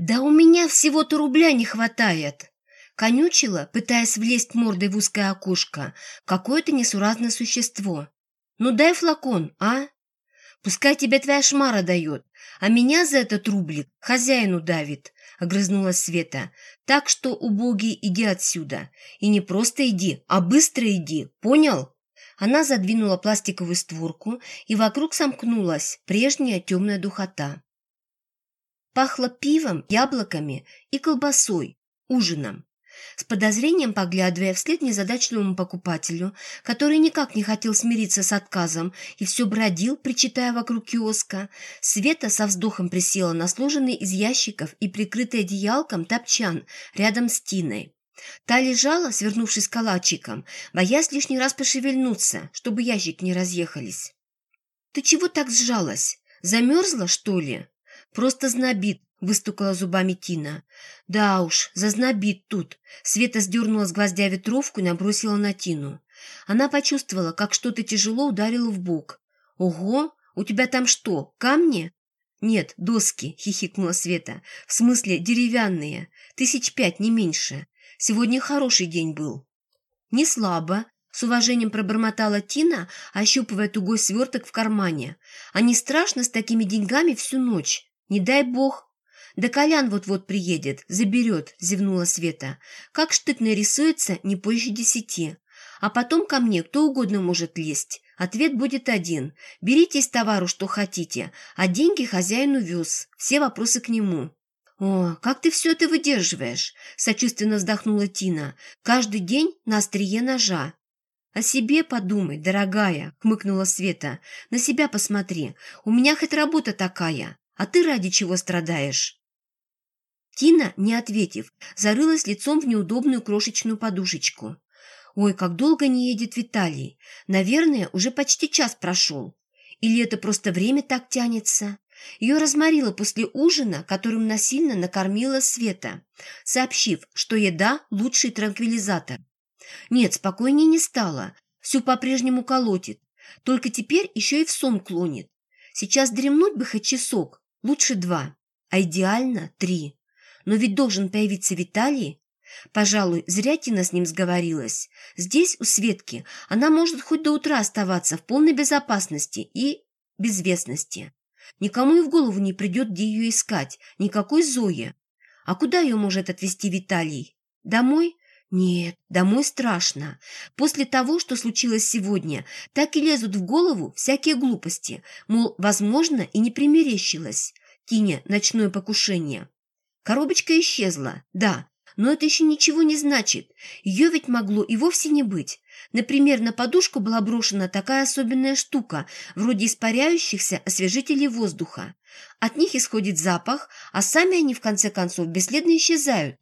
«Да у меня всего-то рубля не хватает!» Конючила, пытаясь влезть мордой в узкое окошко, какое-то несуразное существо. «Ну дай флакон, а? Пускай тебе твоя шмара дает, а меня за этот рублик хозяину давит», — огрызнулась Света. «Так что, убогий, иди отсюда. И не просто иди, а быстро иди, понял?» Она задвинула пластиковую створку, и вокруг сомкнулась прежняя темная духота. Пахло пивом, яблоками и колбасой, ужином. С подозрением поглядывая вслед незадачливому покупателю, который никак не хотел смириться с отказом и все бродил, причитая вокруг киоска, Света со вздохом присела на сложенный из ящиков и прикрытый одеялком топчан рядом с Тиной. Та лежала, свернувшись калачиком, боясь лишний раз пошевельнуться, чтобы ящик не разъехались. «Ты чего так сжалась? Замерзла, что ли?» «Просто знобит», — выстукала зубами Тина. «Да уж, зазнобит тут». Света сдернула с гвоздя ветровку и набросила на Тину. Она почувствовала, как что-то тяжело ударило в бок. «Ого, у тебя там что, камни?» «Нет, доски», — хихикнула Света. «В смысле, деревянные. Тысяч пять, не меньше. Сегодня хороший день был». «Не слабо», — с уважением пробормотала Тина, ощупывая тугой сверток в кармане. «А не страшно с такими деньгами всю ночь?» «Не дай бог!» «Да Колян вот-вот приедет, заберет», — зевнула Света. «Как штык нарисуется, не позже десяти. А потом ко мне кто угодно может лезть. Ответ будет один. Берите из товару, что хотите, а деньги хозяину вез. Все вопросы к нему». «О, как ты все это выдерживаешь?» – сочувственно вздохнула Тина. «Каждый день на острие ножа». «О себе подумай, дорогая», – хмыкнула Света. «На себя посмотри. У меня хоть работа такая. А ты ради чего страдаешь?» Тина, не ответив, зарылась лицом в неудобную крошечную подушечку. «Ой, как долго не едет Виталий! Наверное, уже почти час прошел. Или это просто время так тянется?» Ее разморило после ужина, которым насильно накормила Света, сообщив, что еда – лучший транквилизатор. Нет, спокойнее не стало, всю по-прежнему колотит, только теперь еще и в сон клонит. Сейчас дремнуть бы хоть часок, Лучше два, а идеально три. Но ведь должен появиться Виталий. Пожалуй, зря Тина с ним сговорилась. Здесь, у Светки, она может хоть до утра оставаться в полной безопасности и безвестности. Никому и в голову не придет, где ее искать, никакой Зои. А куда ее может отвезти Виталий? Домой? Нет, домой страшно. После того, что случилось сегодня, так и лезут в голову всякие глупости, мол, возможно, и не примерещилось. Тине ночное покушение. Коробочка исчезла, да, но это еще ничего не значит. Ее ведь могло и вовсе не быть. Например, на подушку была брошена такая особенная штука, вроде испаряющихся освежителей воздуха. От них исходит запах, а сами они, в конце концов, бесследно исчезают.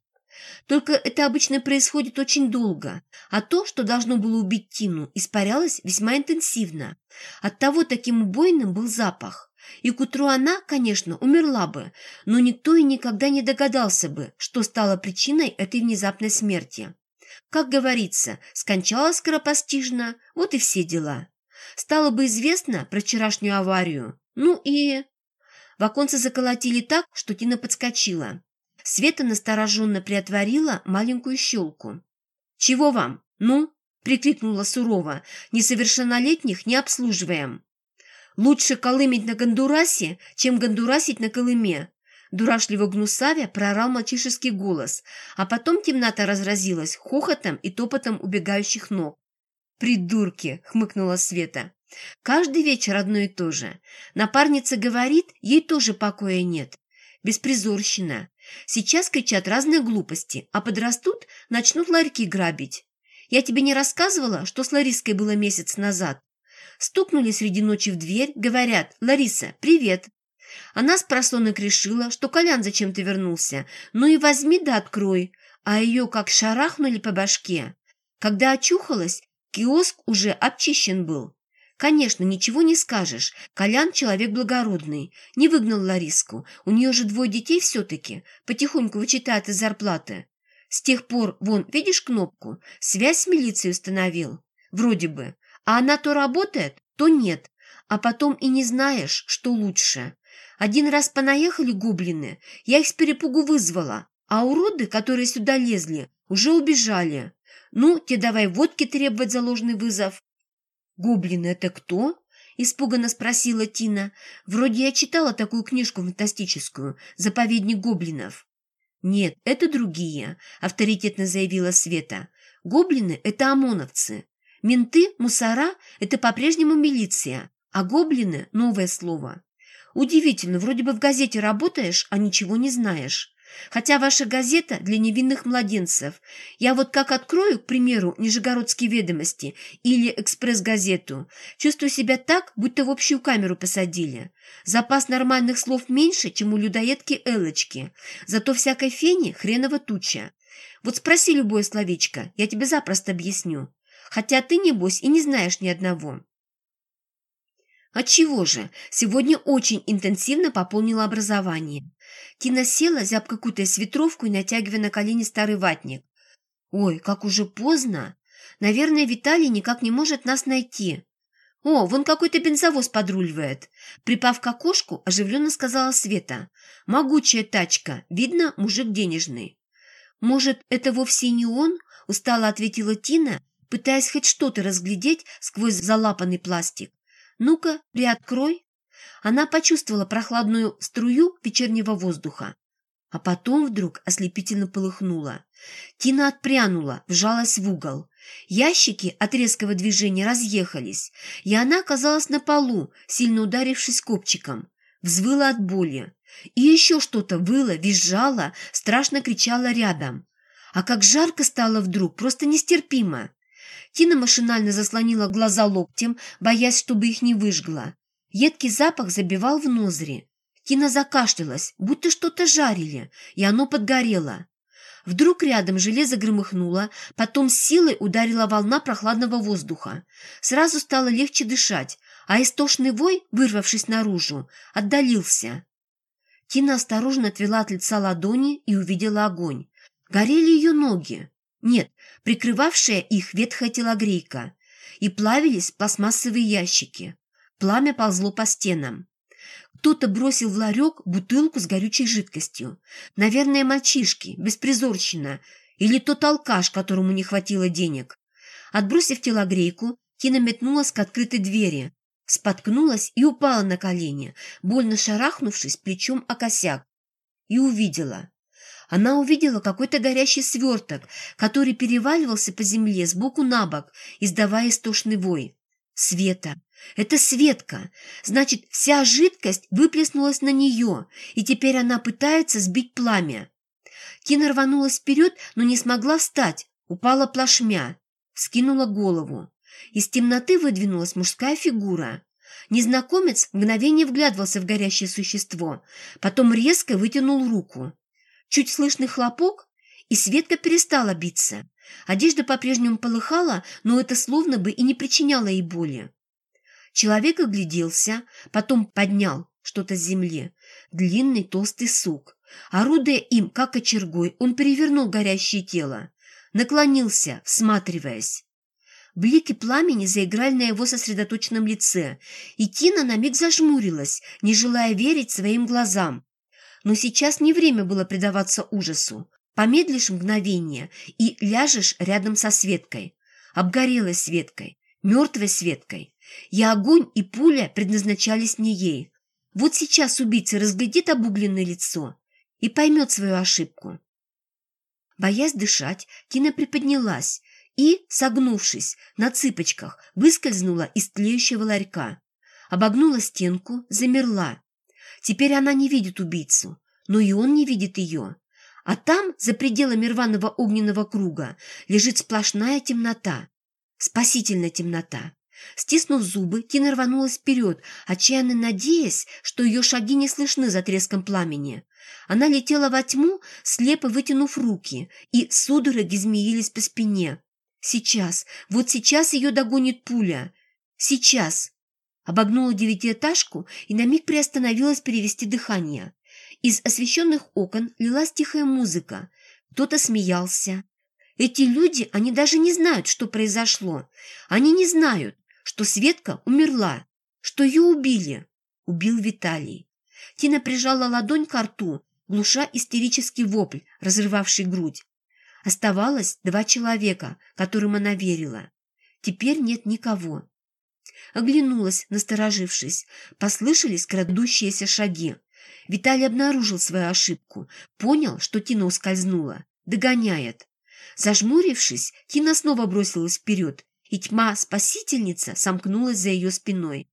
Только это обычно происходит очень долго, а то, что должно было убить Тину, испарялось весьма интенсивно. Оттого таким убойным был запах. И к утру она, конечно, умерла бы, но никто и никогда не догадался бы, что стало причиной этой внезапной смерти. Как говорится, скончалась скоропостижно, вот и все дела. Стало бы известно про вчерашнюю аварию. Ну и... В оконце заколотили так, что Тина подскочила. Света настороженно приотворила маленькую щелку. «Чего вам? Ну?» – прикрикнула сурово. «Несовершеннолетних не обслуживаем». «Лучше колымить на Гондурасе, чем гондурасить на Колыме», Дурашливо гнусавя прорал мальчишеский голос, а потом темнота разразилась хохотом и топотом убегающих ног. «Придурки!» — хмыкнула Света. «Каждый вечер одно и то же. Напарница говорит, ей тоже покоя нет. Беспризорщина. Сейчас кричат разные глупости, а подрастут, начнут ларьки грабить. Я тебе не рассказывала, что с Лариской было месяц назад? Стукнули среди ночи в дверь, говорят, «Лариса, привет!» Она с просонок решила, что Колян зачем-то вернулся. Ну и возьми да открой. А ее как шарахнули по башке. Когда очухалась, киоск уже обчищен был. Конечно, ничего не скажешь. Колян человек благородный. Не выгнал Лариску. У нее же двое детей все-таки. Потихоньку вычитает из зарплаты. С тех пор, вон, видишь кнопку? Связь с милицией установил. Вроде бы. А она то работает, то нет. А потом и не знаешь, что лучше. Один раз понаехали гоблины, я их с перепугу вызвала, а уроды, которые сюда лезли, уже убежали. Ну, те давай водки требовать за ложный вызов. «Гоблины — это кто?» — испуганно спросила Тина. «Вроде я читала такую книжку фантастическую «Заповедник гоблинов». «Нет, это другие», — авторитетно заявила Света. «Гоблины — это ОМОНовцы. Менты, мусора — это по-прежнему милиция, а гоблины — новое слово. Удивительно, вроде бы в газете работаешь, а ничего не знаешь. Хотя ваша газета для невинных младенцев. Я вот как открою, к примеру, Нижегородские ведомости или экспресс-газету, чувствую себя так, будто в общую камеру посадили. Запас нормальных слов меньше, чем у людоедки Элочки. Зато всякой фени хреново туча. Вот спроси любое словечко, я тебе запросто объясню. Хотя ты, небось, и не знаешь ни одного. Отчего же? Сегодня очень интенсивно пополнила образование. Тина села, зябко кутаясь ветровку и натягивая на колени старый ватник. «Ой, как уже поздно! Наверное, Виталий никак не может нас найти. О, вон какой-то бензовоз подруливает!» Припав к окошку, оживленно сказала Света. «Могучая тачка, видно, мужик денежный». «Может, это вовсе не он?» – устало ответила Тина, пытаясь хоть что-то разглядеть сквозь залапанный пластик. «Ну-ка, приоткрой!» Она почувствовала прохладную струю вечернего воздуха. А потом вдруг ослепительно полыхнула. Тина отпрянула, вжалась в угол. Ящики от резкого движения разъехались, и она оказалась на полу, сильно ударившись копчиком. Взвыла от боли. И еще что-то выло, визжало, страшно кричало рядом. А как жарко стало вдруг, просто нестерпимо. Тина машинально заслонила глаза локтем, боясь, чтобы их не выжгла. Едкий запах забивал в ноздри. Тина закашлялась, будто что-то жарили, и оно подгорело. Вдруг рядом железо громыхнуло, потом силой ударила волна прохладного воздуха. Сразу стало легче дышать, а истошный вой, вырвавшись наружу, отдалился. Тина осторожно отвела от лица ладони и увидела огонь. Горели ее ноги. Нет, прикрывавшая их ветхая телогрейка. И плавились пластмассовые ящики. Пламя ползло по стенам. Кто-то бросил в ларек бутылку с горючей жидкостью. Наверное, мальчишки, беспризорщина, или тот алкаш, которому не хватило денег. Отбросив телогрейку, Тина метнулась к открытой двери, споткнулась и упала на колени, больно шарахнувшись плечом о косяк. И увидела. Она увидела какой-то горящий сверток, который переваливался по земле сбоку на бок, издавая истошный вой. Света. Это Светка. Значит, вся жидкость выплеснулась на нее, и теперь она пытается сбить пламя. Тина рванулась вперед, но не смогла встать, упала плашмя, скинула голову. Из темноты выдвинулась мужская фигура. Незнакомец мгновение вглядывался в горящее существо, потом резко вытянул руку. Чуть слышный хлопок, и Светка перестала биться. Одежда по-прежнему полыхала, но это словно бы и не причиняло ей боли. Человек огляделся, потом поднял что-то с земли. Длинный толстый сук. Орудуя им, как очергой, он перевернул горящее тело. Наклонился, всматриваясь. Блики пламени заиграли на его сосредоточенном лице, и Тина на миг зажмурилась, не желая верить своим глазам. Но сейчас не время было предаваться ужасу. Помедлишь мгновение и ляжешь рядом со Светкой. Обгорелой Светкой, мертвой Светкой. И огонь, и пуля предназначались не ей. Вот сейчас убийца разглядит обугленное лицо и поймет свою ошибку. Боясь дышать, Тина приподнялась и, согнувшись на цыпочках, выскользнула из тлеющего ларька. Обогнула стенку, замерла. Теперь она не видит убийцу, но и он не видит ее. А там, за пределами рваного огненного круга, лежит сплошная темнота. Спасительная темнота. Стиснув зубы, Тина рванулась вперед, отчаянно надеясь, что ее шаги не слышны за треском пламени. Она летела во тьму, слепо вытянув руки, и судороги змеились по спине. Сейчас, вот сейчас ее догонит пуля. Сейчас. Обогнула девятиэтажку и на миг приостановилась перевести дыхание. Из освещенных окон лилась тихая музыка. Кто-то смеялся. Эти люди, они даже не знают, что произошло. Они не знают, что Светка умерла, что ее убили. Убил Виталий. Тина прижала ладонь к рту, глуша истерический вопль, разрывавший грудь. Оставалось два человека, которым она верила. Теперь нет никого. Оглянулась, насторожившись. Послышались крадущиеся шаги. Виталий обнаружил свою ошибку. Понял, что Тина ускользнула. Догоняет. Зажмурившись, Тина снова бросилась вперед, и тьма-спасительница сомкнулась за ее спиной.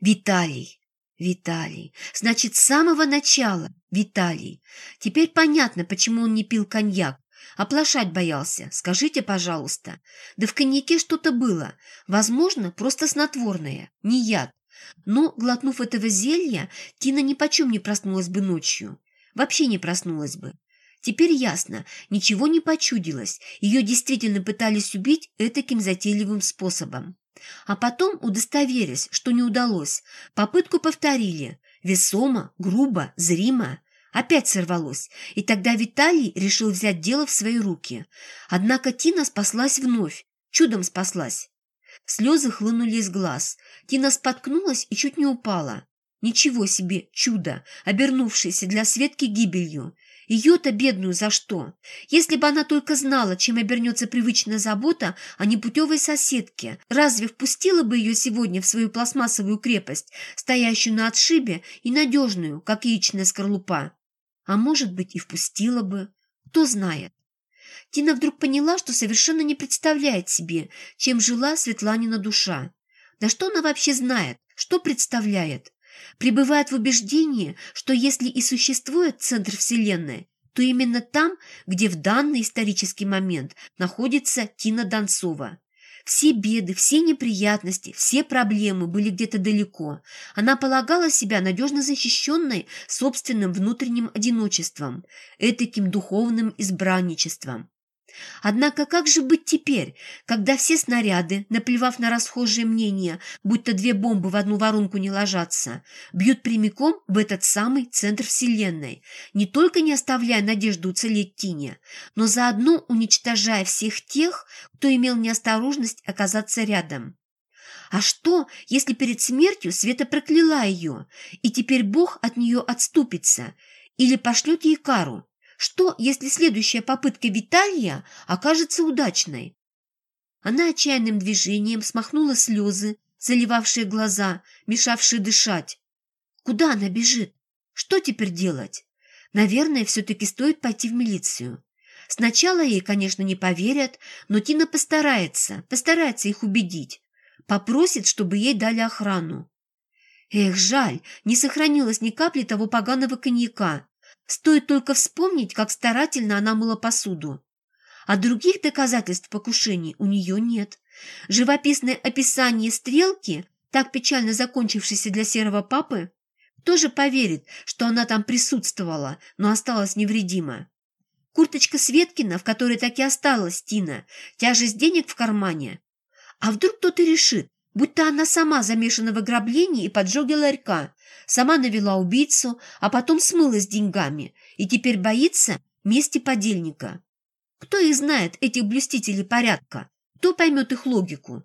Виталий. Виталий. Значит, с самого начала Виталий. Теперь понятно, почему он не пил коньяк. Оплошать боялся, скажите, пожалуйста. Да в коньяке что-то было. Возможно, просто снотворное, не яд. Но, глотнув этого зелья, Тина ни почем не проснулась бы ночью. Вообще не проснулась бы. Теперь ясно, ничего не почудилось. Ее действительно пытались убить этаким затейливым способом. А потом удостоверясь, что не удалось. Попытку повторили. Весомо, грубо, зримо. Опять сорвалось, и тогда Виталий решил взять дело в свои руки. Однако Тина спаслась вновь, чудом спаслась. Слезы хлынули из глаз. Тина споткнулась и чуть не упала. Ничего себе, чудо, обернувшееся для Светки гибелью. Ее-то бедную за что? Если бы она только знала, чем обернется привычная забота о непутевой соседке, разве впустила бы ее сегодня в свою пластмассовую крепость, стоящую на отшибе и надежную, как яичная скорлупа? А может быть, и впустила бы. Кто знает. Тина вдруг поняла, что совершенно не представляет себе, чем жила Светланина душа. Да что она вообще знает, что представляет? пребывает в убеждении, что если и существует центр Вселенной, то именно там, где в данный исторический момент находится Тина Донцова. Все беды, все неприятности, все проблемы были где-то далеко. Она полагала себя надежно защищенной собственным внутренним одиночеством, этаким духовным избранничеством. Однако как же быть теперь, когда все снаряды, наплевав на расхожие мнения, будто две бомбы в одну воронку не ложатся, бьют прямиком в этот самый центр Вселенной, не только не оставляя надежды уцелеть Тине, но заодно уничтожая всех тех, кто имел неосторожность оказаться рядом? А что, если перед смертью Света прокляла ее, и теперь Бог от нее отступится или пошлет ей кару? Что, если следующая попытка Виталия окажется удачной? Она отчаянным движением смахнула слезы, заливавшие глаза, мешавшие дышать. Куда она бежит? Что теперь делать? Наверное, все-таки стоит пойти в милицию. Сначала ей, конечно, не поверят, но Тина постарается, постарается их убедить. Попросит, чтобы ей дали охрану. Эх, жаль, не сохранилось ни капли того поганого коньяка. Стоит только вспомнить, как старательно она мыла посуду. А других доказательств покушений у нее нет. Живописное описание стрелки, так печально закончившейся для серого папы, тоже поверит, что она там присутствовала, но осталась невредима. Курточка Светкина, в которой так и осталась Тина, тяжесть денег в кармане. А вдруг кто-то решит, будто она сама замешана в ограблении и поджоге ларька, Сама навела убийцу, а потом смылась деньгами и теперь боится мести подельника. Кто их знает, этих блюстителей порядка? Кто поймет их логику?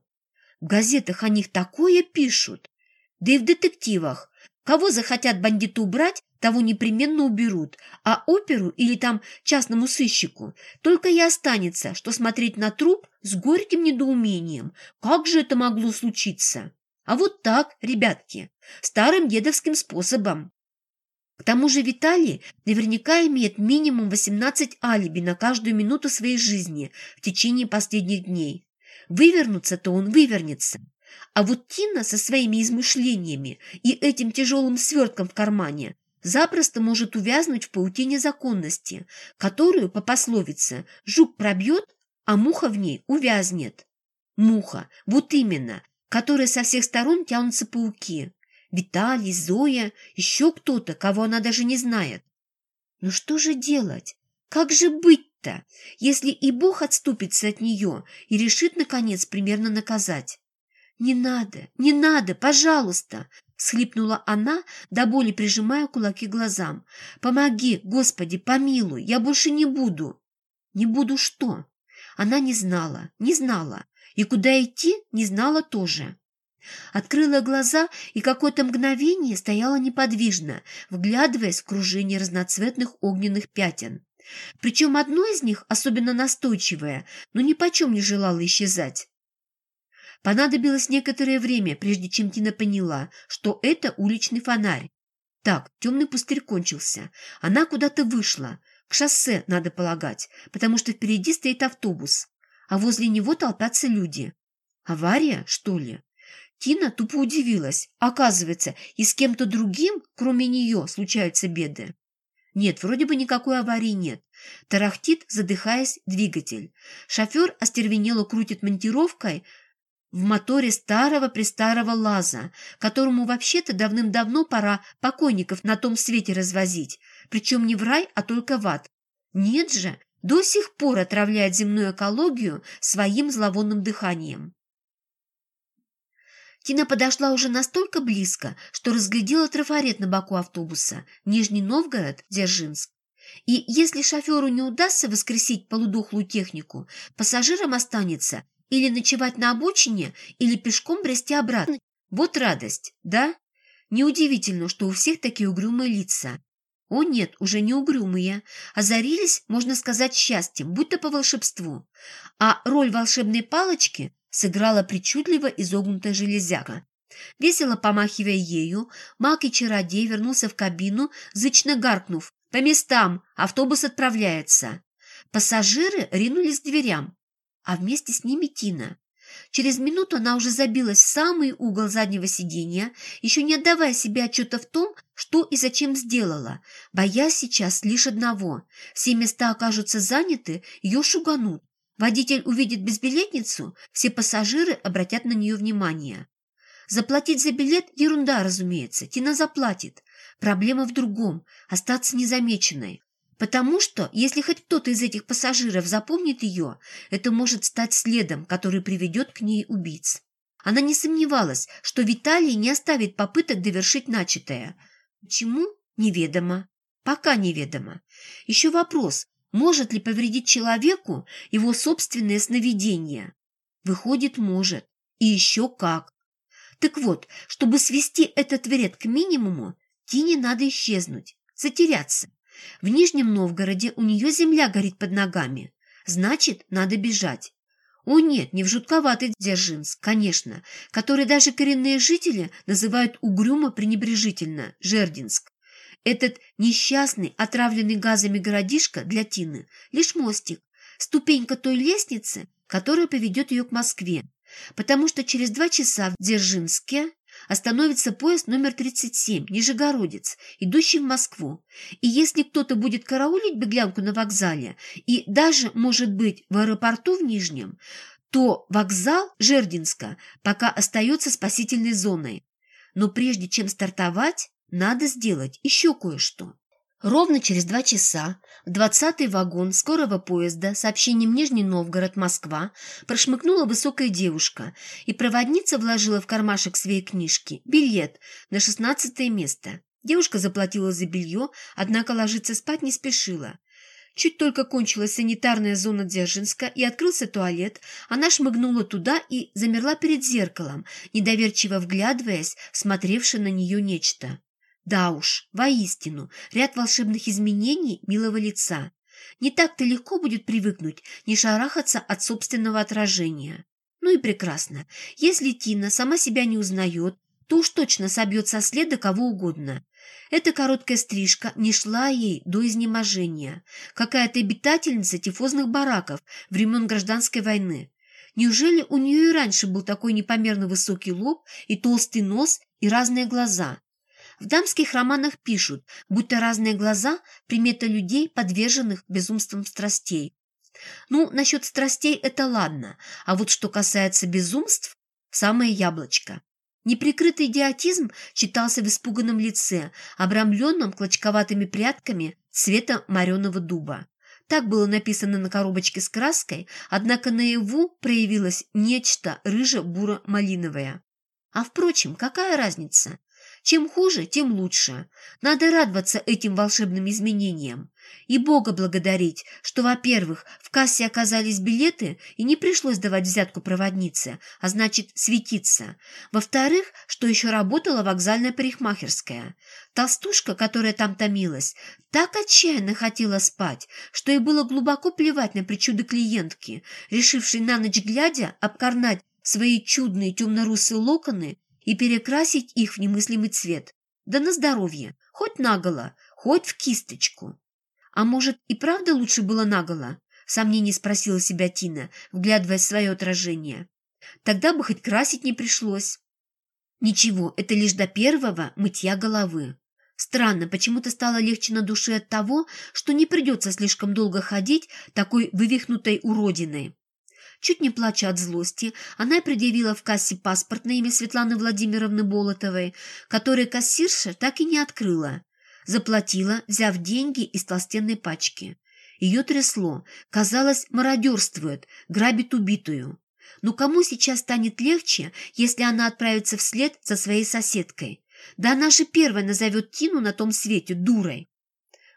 В газетах о них такое пишут. Да и в детективах. Кого захотят бандиты убрать, того непременно уберут, а оперу или там частному сыщику только и останется, что смотреть на труп с горьким недоумением. Как же это могло случиться? А вот так, ребятки, старым дедовским способом. К тому же Виталий наверняка имеет минимум 18 алиби на каждую минуту своей жизни в течение последних дней. Вывернуться-то он вывернется. А вот Тина со своими измышлениями и этим тяжелым свертком в кармане запросто может увязнуть в паутине законности, которую, по пословице, жук пробьет, а муха в ней увязнет. Муха, вот именно, которой со всех сторон тянутся пауки. Виталий, Зоя, еще кто-то, кого она даже не знает. Но что же делать? Как же быть-то, если и Бог отступится от нее и решит, наконец, примерно наказать? «Не надо, не надо, пожалуйста!» — схлипнула она, до боли прижимая кулаки глазам. «Помоги, Господи, помилуй, я больше не буду!» «Не буду что?» Она не знала, не знала, и куда идти не знала тоже. Открыла глаза и какое-то мгновение стояла неподвижно, вглядываясь в кружение разноцветных огненных пятен. Причем одно из них, особенно настойчивое, но ни почем не желало исчезать. Понадобилось некоторое время, прежде чем Тина поняла, что это уличный фонарь. Так, темный пустырь кончился. Она куда-то вышла. К шоссе, надо полагать, потому что впереди стоит автобус, а возле него толпятся люди. Авария, что ли? Тина тупо удивилась. Оказывается, и с кем-то другим, кроме нее, случаются беды. Нет, вроде бы никакой аварии нет. Тарахтит, задыхаясь, двигатель. Шофер остервенело крутит монтировкой в моторе старого-престарого лаза, которому вообще-то давным-давно пора покойников на том свете развозить, причем не в рай, а только в ад. Нет же, до сих пор отравляет земную экологию своим зловонным дыханием. Тина подошла уже настолько близко, что разглядела трафарет на боку автобуса «Нижний Новгород, Дзержинск». И если шоферу не удастся воскресить полудохлую технику, пассажирам останется или ночевать на обочине, или пешком брести обратно. Вот радость, да? Неудивительно, что у всех такие угрюмые лица. О нет, уже не угрюмые. Озарились, можно сказать, счастьем, будто по волшебству. А роль волшебной палочки сыграла причудливо изогнутая железяка. Весело помахивая ею, маг и чародей вернулся в кабину, зычно гаркнув «По местам! Автобус отправляется!» Пассажиры ринулись к дверям, а вместе с ними Тина. Через минуту она уже забилась в самый угол заднего сиденья, еще не отдавая себе отчета в том, что и зачем сделала, боясь сейчас лишь одного. Все места окажутся заняты, ее шуганут. Водитель увидит безбилетницу, все пассажиры обратят на нее внимание. Заплатить за билет – ерунда, разумеется, Тина заплатит. Проблема в другом – остаться незамеченной. Потому что, если хоть кто-то из этих пассажиров запомнит ее, это может стать следом, который приведет к ней убийц. Она не сомневалась, что Виталий не оставит попыток довершить начатое. Почему? Неведомо. Пока неведомо. Еще вопрос, может ли повредить человеку его собственное сновидение? Выходит, может. И еще как. Так вот, чтобы свести этот вред к минимуму, Тине надо исчезнуть, затеряться. В Нижнем Новгороде у нее земля горит под ногами. Значит, надо бежать. О нет, не в жутковатый Дзержинск, конечно, который даже коренные жители называют угрюмо-пренебрежительно Жердинск. Этот несчастный, отравленный газами городишко для Тины – лишь мостик, ступенька той лестницы, которая поведет ее к Москве, потому что через два часа в Дзержинске остановится поезд номер 37, Нижегородец, идущий в Москву. И если кто-то будет караулить беглянку на вокзале и даже, может быть, в аэропорту в Нижнем, то вокзал Жердинска пока остается спасительной зоной. Но прежде чем стартовать, надо сделать еще кое-что. Ровно через два часа в двадцатый вагон скорого поезда сообщением Нижний Новгород-Москва прошмыгнула высокая девушка, и проводница вложила в кармашек своей книжки билет на шестнадцатое место. Девушка заплатила за белье, однако ложиться спать не спешила. Чуть только кончилась санитарная зона Дзержинска и открылся туалет, она шмыгнула туда и замерла перед зеркалом, недоверчиво вглядываясь, смотревшее на нее нечто. Да уж, воистину, ряд волшебных изменений милого лица. Не так-то легко будет привыкнуть, не шарахаться от собственного отражения. Ну и прекрасно. Если Тина сама себя не узнает, то уж точно собьет со следа кого угодно. Эта короткая стрижка не шла ей до изнеможения. Какая-то обитательница тифозных бараков времен гражданской войны. Неужели у нее и раньше был такой непомерно высокий лоб и толстый нос и разные глаза? В дамских романах пишут, будто разные глаза – примета людей, подверженных безумствам страстей. Ну, насчет страстей это ладно, а вот что касается безумств – самое яблочко. Неприкрытый идиотизм читался в испуганном лице, обрамленном клочковатыми прядками цвета мореного дуба. Так было написано на коробочке с краской, однако наяву проявилось нечто рыже-буро-малиновое. А впрочем, какая разница? Чем хуже, тем лучше. Надо радоваться этим волшебным изменениям. И Бога благодарить, что, во-первых, в кассе оказались билеты и не пришлось давать взятку проводнице, а значит, светиться. Во-вторых, что еще работала вокзальная парикмахерская. Толстушка, которая там томилась, так отчаянно хотела спать, что ей было глубоко плевать на причуды клиентки, решившей на ночь глядя обкорнать свои чудные темно-русые локоны и перекрасить их в немыслимый цвет. Да на здоровье, хоть наголо, хоть в кисточку. А может, и правда лучше было наголо? Сомнений спросила себя Тина, вглядывая в свое отражение. Тогда бы хоть красить не пришлось. Ничего, это лишь до первого мытья головы. Странно, почему-то стало легче на душе от того, что не придется слишком долго ходить такой вывихнутой уродиной. Чуть не плача от злости, она предъявила в кассе паспорт на имя Светланы Владимировны Болотовой, который кассирша так и не открыла. Заплатила, взяв деньги из толстенной пачки. Ее трясло. Казалось, мародерствует, грабит убитую. Но кому сейчас станет легче, если она отправится вслед за своей соседкой? Да она же первая назовет Тину на том свете дурой.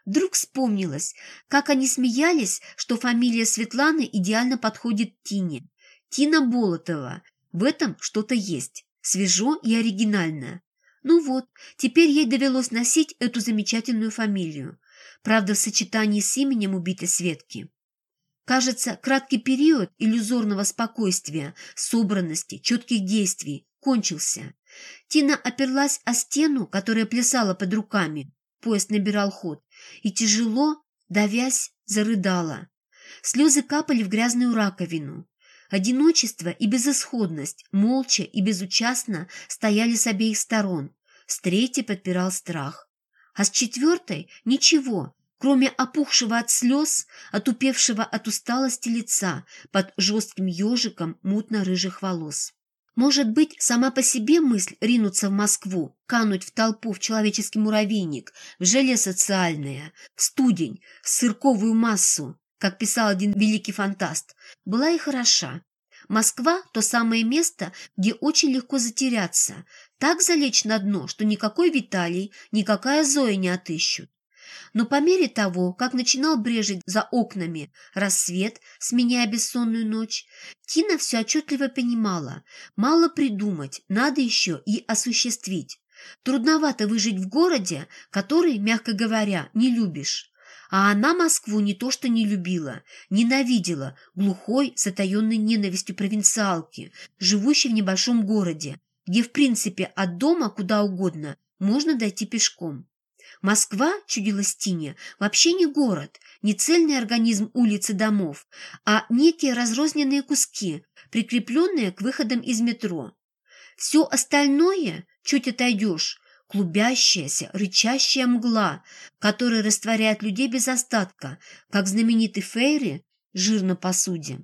Вдруг вспомнилось, как они смеялись, что фамилия Светланы идеально подходит Тине. Тина Болотова. В этом что-то есть. Свежо и оригинально. Ну вот, теперь ей довелось носить эту замечательную фамилию. Правда, в сочетании с именем убитой Светки. Кажется, краткий период иллюзорного спокойствия, собранности, четких действий кончился. Тина оперлась о стену, которая плясала под руками. Поезд набирал ход и тяжело, давясь, зарыдала. Слезы капали в грязную раковину. Одиночество и безысходность молча и безучастно стояли с обеих сторон. С третьей подпирал страх. А с четвертой – ничего, кроме опухшего от слез, отупевшего от усталости лица под жестким ежиком мутно-рыжих волос. Может быть, сама по себе мысль ринуться в Москву, кануть в толпу в человеческий муравейник, в желе социальное, в студень, в сырковую массу, как писал один великий фантаст, была и хороша. Москва – то самое место, где очень легко затеряться, так залечь на дно, что никакой Виталий, никакая Зоя не отыщут. Но по мере того, как начинал брежить за окнами рассвет, сменяя бессонную ночь, Тина все отчетливо понимала, мало придумать, надо еще и осуществить. Трудновато выжить в городе, который, мягко говоря, не любишь. А она Москву не то что не любила, ненавидела, глухой, затаенной ненавистью провинциалки, живущей в небольшом городе, где, в принципе, от дома куда угодно можно дойти пешком. Москва, чудилась Тине, вообще не город, не цельный организм улиц и домов, а некие разрозненные куски, прикрепленные к выходам из метро. Все остальное, чуть отойдешь, клубящаяся, рычащая мгла, которая растворяет людей без остатка, как знаменитый Фейри жир на посуде.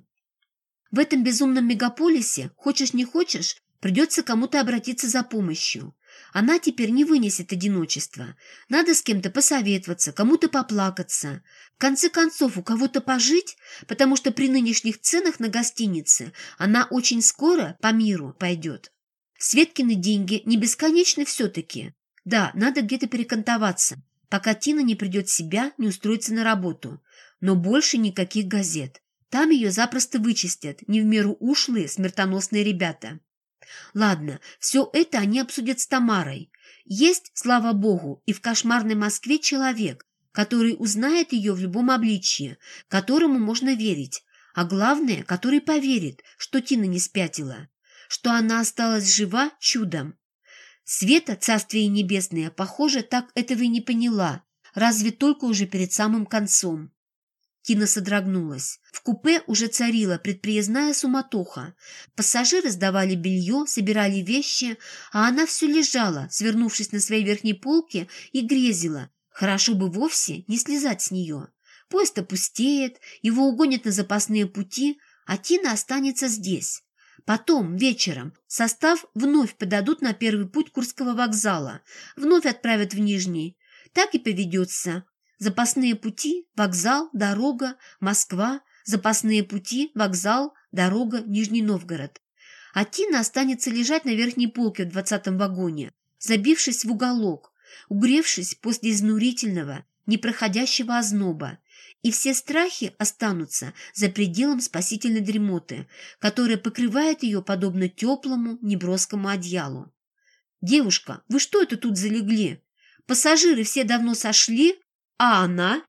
В этом безумном мегаполисе, хочешь не хочешь, придется кому-то обратиться за помощью. Она теперь не вынесет одиночества. Надо с кем-то посоветоваться, кому-то поплакаться. В конце концов, у кого-то пожить, потому что при нынешних ценах на гостинице она очень скоро по миру пойдет. Светкины деньги не бесконечны все-таки. Да, надо где-то перекантоваться, пока Тина не придет в себя, не устроится на работу. Но больше никаких газет. Там ее запросто вычистят, не в меру ушлые, смертоносные ребята. Ладно, все это они обсудят с Тамарой. Есть, слава богу, и в кошмарной Москве человек, который узнает ее в любом обличье, которому можно верить, а главное, который поверит, что Тина не спятила, что она осталась жива чудом. Света, царствие небесное, похоже, так этого и не поняла, разве только уже перед самым концом. Кина содрогнулась. В купе уже царила предприездная суматоха. Пассажиры сдавали белье, собирали вещи, а она все лежала, свернувшись на своей верхней полке, и грезила. Хорошо бы вовсе не слезать с нее. Поезд опустеет, его угонят на запасные пути, а Тина останется здесь. Потом, вечером, состав вновь подадут на первый путь Курского вокзала, вновь отправят в Нижний. Так и поведется. Запасные пути, вокзал, дорога, Москва, запасные пути, вокзал, дорога, Нижний Новгород. А Тина останется лежать на верхней полке в двадцатом вагоне, забившись в уголок, угревшись после изнурительного, непроходящего озноба, и все страхи останутся за пределом спасительной дремоты, которая покрывает ее подобно теплому неброскому одеялу. «Девушка, вы что это тут залегли? Пассажиры все давно сошли, а она